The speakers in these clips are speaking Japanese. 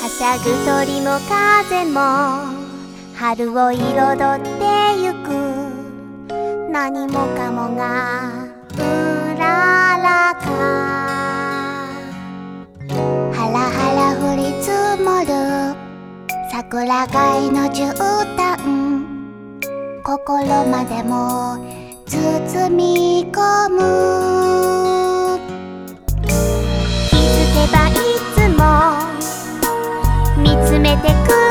はしゃぐ鳥も風も春を彩ってゆく。何もかもがうららか。ハラハラ降り積もる。桜街の絨毯。心までも包み込む。気づけばいいてくる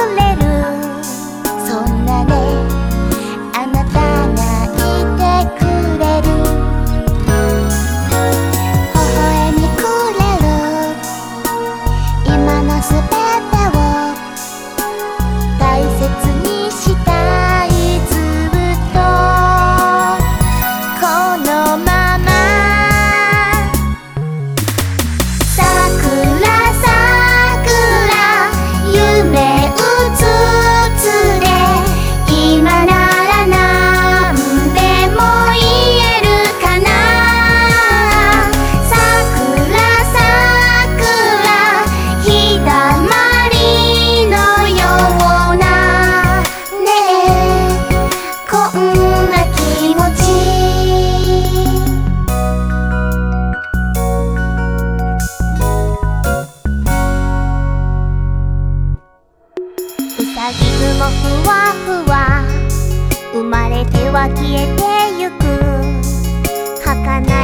らいつもふわふわ生まれては消えてゆく儚い